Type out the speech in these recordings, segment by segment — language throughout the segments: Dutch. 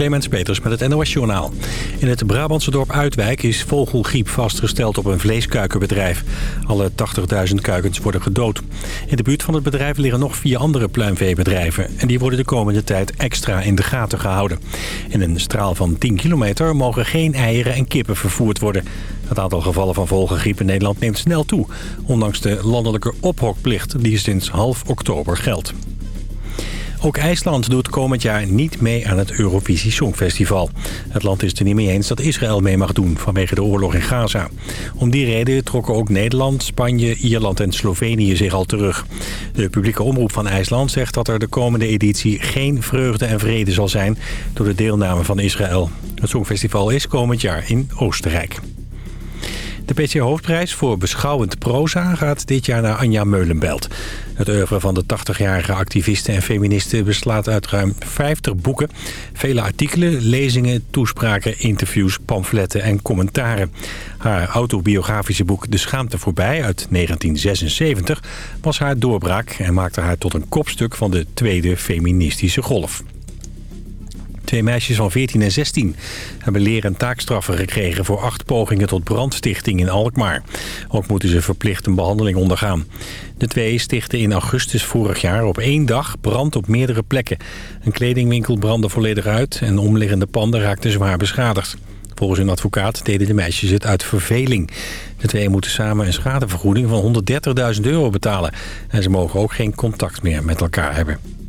Clemens Peters met het NOS Journaal. In het Brabantse dorp Uitwijk is vogelgriep vastgesteld op een vleeskuikenbedrijf. Alle 80.000 kuikens worden gedood. In de buurt van het bedrijf liggen nog vier andere pluimveebedrijven. En die worden de komende tijd extra in de gaten gehouden. In een straal van 10 kilometer mogen geen eieren en kippen vervoerd worden. Het aantal gevallen van vogelgriep in Nederland neemt snel toe. Ondanks de landelijke ophokplicht die sinds half oktober geldt. Ook IJsland doet komend jaar niet mee aan het Eurovisie Songfestival. Het land is er niet mee eens dat Israël mee mag doen vanwege de oorlog in Gaza. Om die reden trokken ook Nederland, Spanje, Ierland en Slovenië zich al terug. De publieke omroep van IJsland zegt dat er de komende editie geen vreugde en vrede zal zijn door de deelname van Israël. Het Songfestival is komend jaar in Oostenrijk. De PC Hoofdprijs voor beschouwend proza gaat dit jaar naar Anja Meulenbelt. Het oeuvre van de 80-jarige activiste en feministe beslaat uit ruim 50 boeken. Vele artikelen, lezingen, toespraken, interviews, pamfletten en commentaren. Haar autobiografische boek De Schaamte Voorbij uit 1976 was haar doorbraak... en maakte haar tot een kopstuk van de tweede feministische golf. Twee meisjes van 14 en 16 hebben leren taakstraffen gekregen... voor acht pogingen tot brandstichting in Alkmaar. Ook moeten ze verplicht een behandeling ondergaan. De twee stichten in augustus vorig jaar op één dag brand op meerdere plekken. Een kledingwinkel brandde volledig uit... en omliggende panden raakten zwaar beschadigd. Volgens hun advocaat deden de meisjes het uit verveling. De twee moeten samen een schadevergoeding van 130.000 euro betalen. En ze mogen ook geen contact meer met elkaar hebben.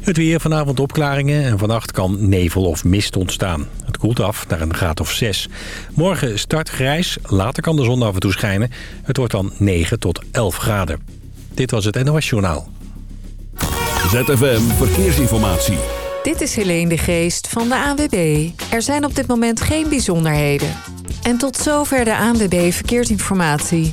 Het weer vanavond opklaringen en vannacht kan nevel of mist ontstaan. Het koelt af naar een graad of 6. Morgen start grijs, later kan de zon af en toe schijnen. Het wordt dan 9 tot 11 graden. Dit was het NOS Journaal. ZFM Verkeersinformatie. Dit is Helene de Geest van de ANWB. Er zijn op dit moment geen bijzonderheden. En tot zover de ANWB Verkeersinformatie.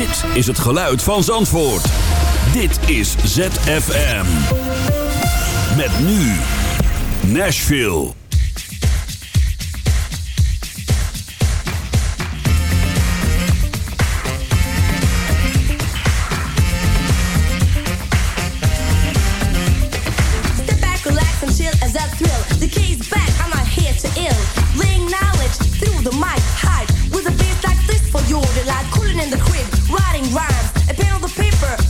Dit is het geluid van Zandvoort. Dit is ZFM. Met nu Nashville. Step back, relax and chill as I thrill. The key's back, I'm not here to ill. Laying knowledge through the mic, hype with a bass like this for your delight. Cooling in the crib, rhymes, a pen on the paper,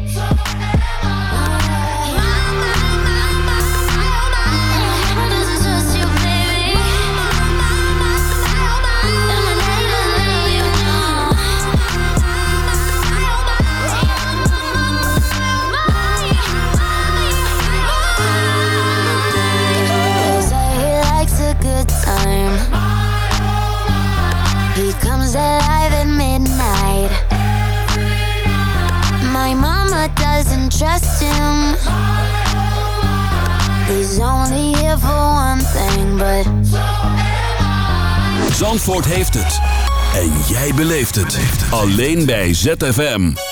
doesn't trust him. He's only here for one thing, but Zandvoort heeft het. En jij beleeft het. Alleen bij ZFM.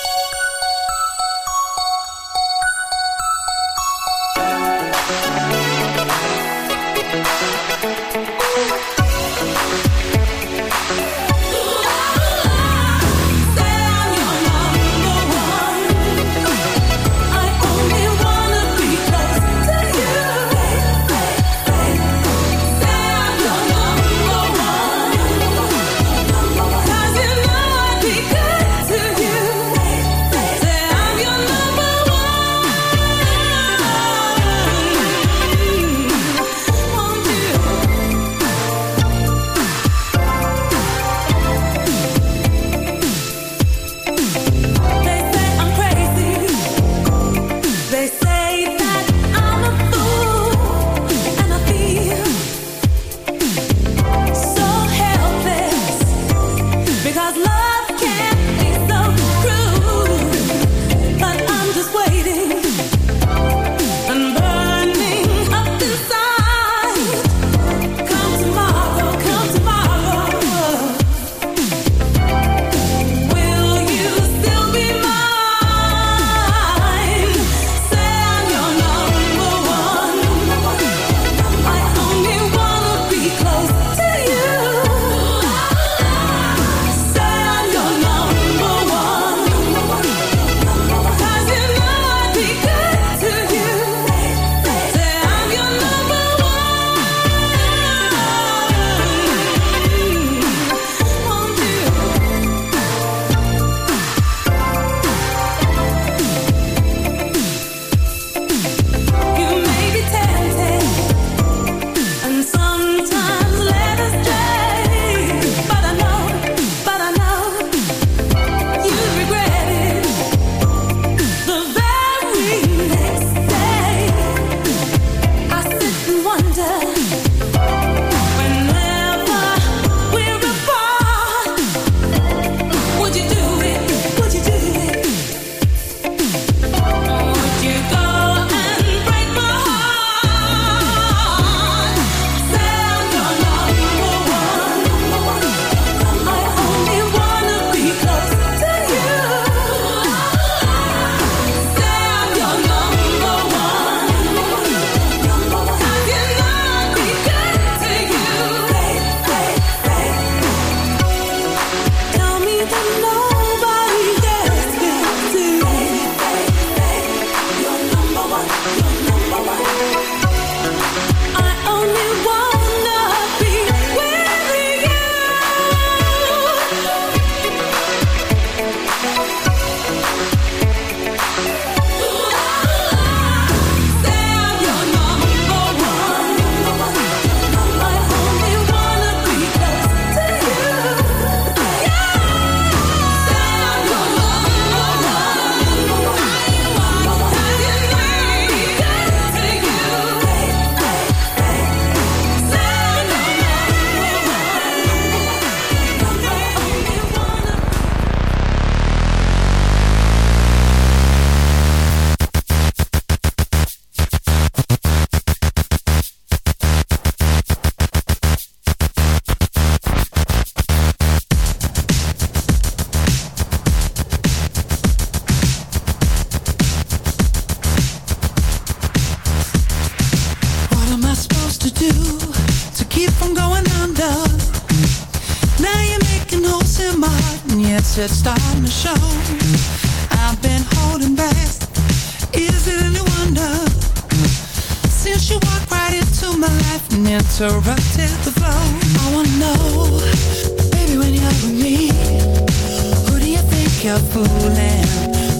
fooling.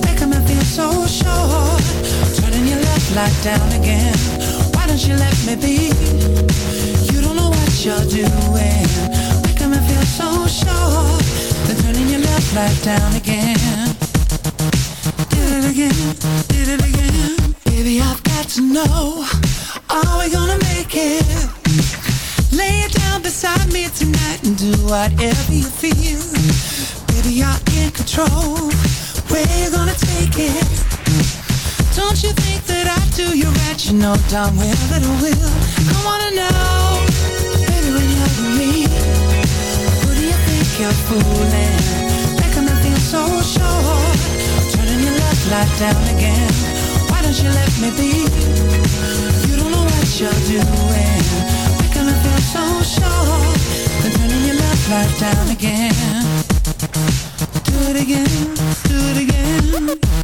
Making me feel so sure Turning your left light down again. Why don't you let me be? You don't know what you're doing. Making me feel so sure Then turning your left light down again. Did it again, did it again. Baby, I've got to know. Are we gonna make it? Lay it down beside me tonight And do whatever you feel we are in control. Gonna take it. Don't you think that I do you right? You're no dummy, little fool. I wanna know, baby, when you're with me, who do you think you're fooling? Making me feel so sure, turning your love light down again. Why don't you let me be? You don't know what you're doing. Making me feel so sure. Turning your love light down again do it again, do it again.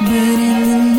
But in the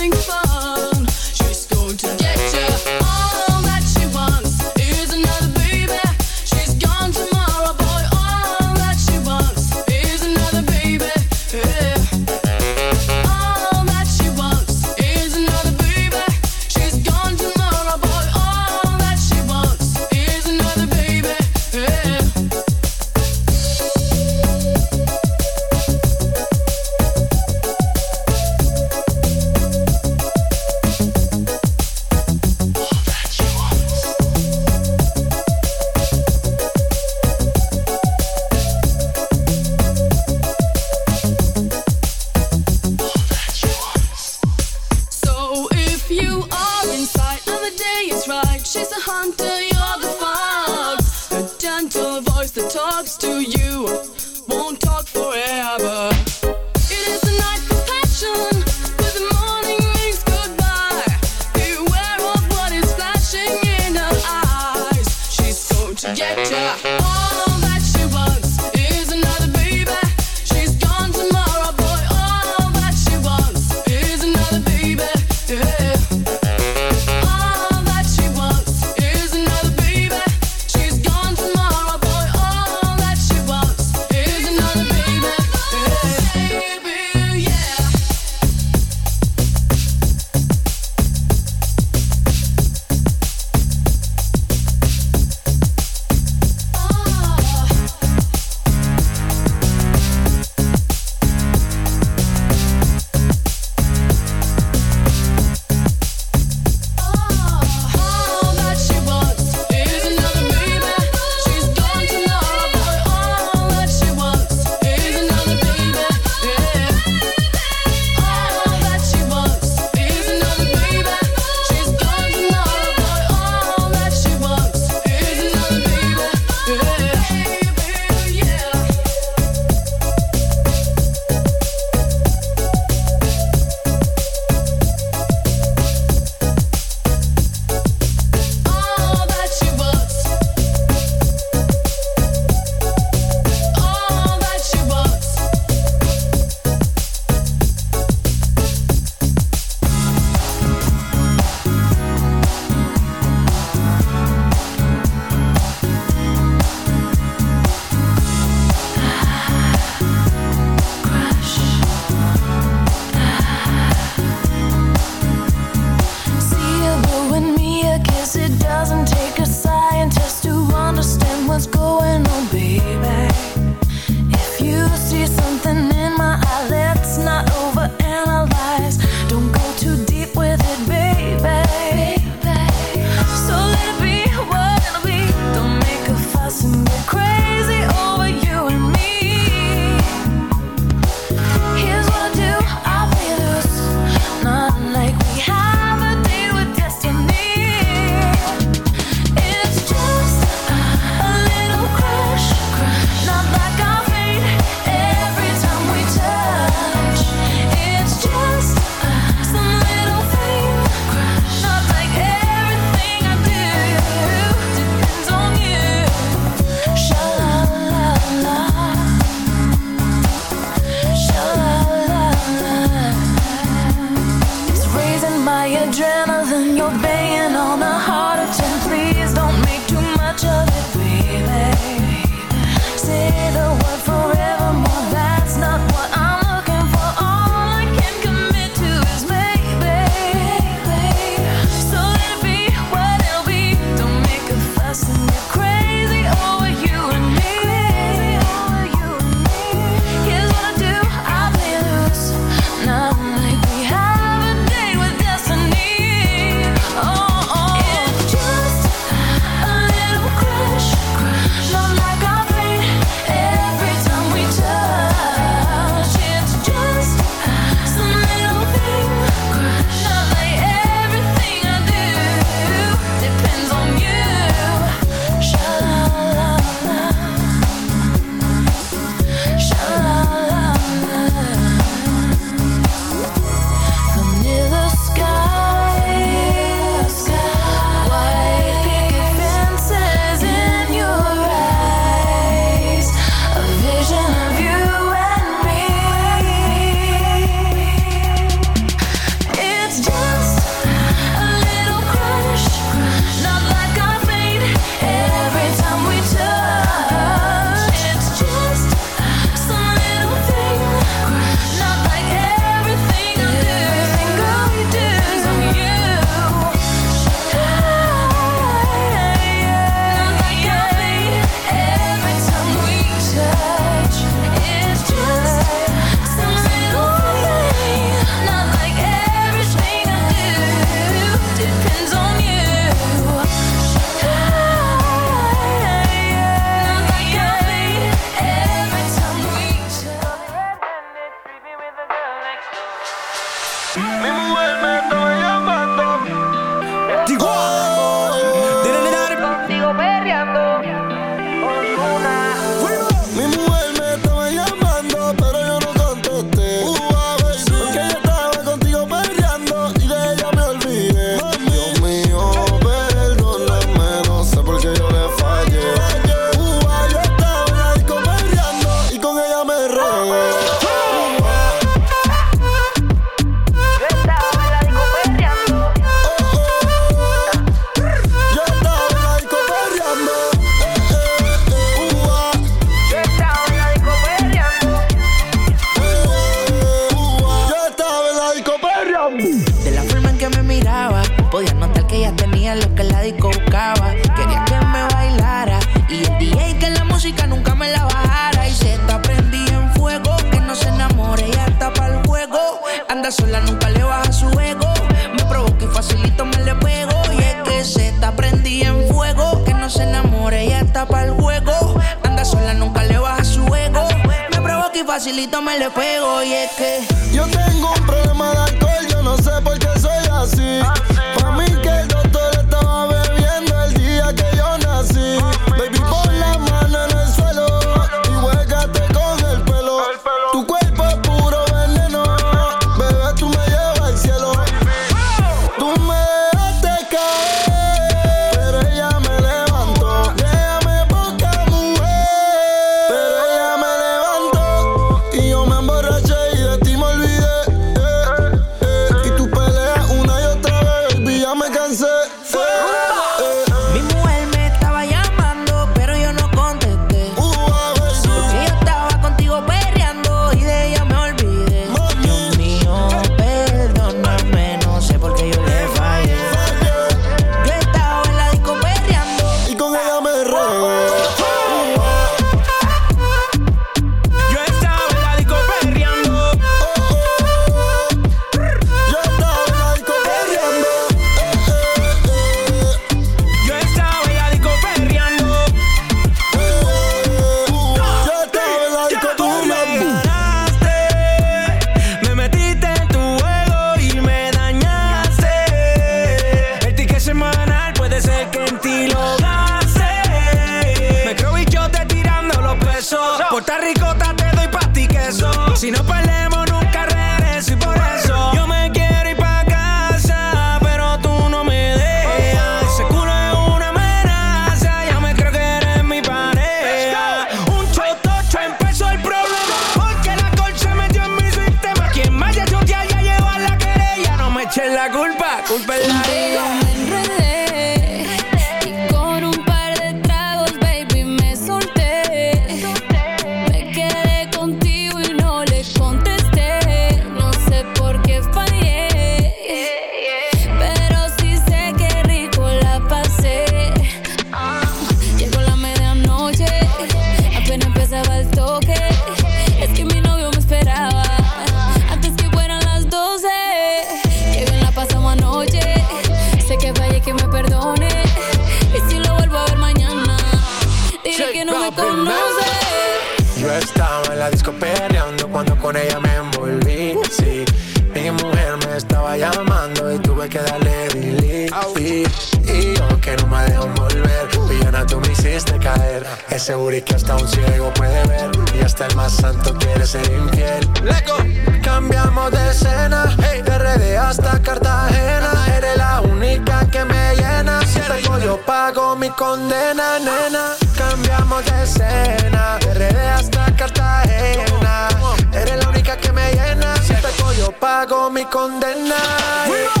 pago mi condena, nena. Cambiamos de escena, de hasta Cartagena. Eres la única que me llena. Si te yo pago mi condena.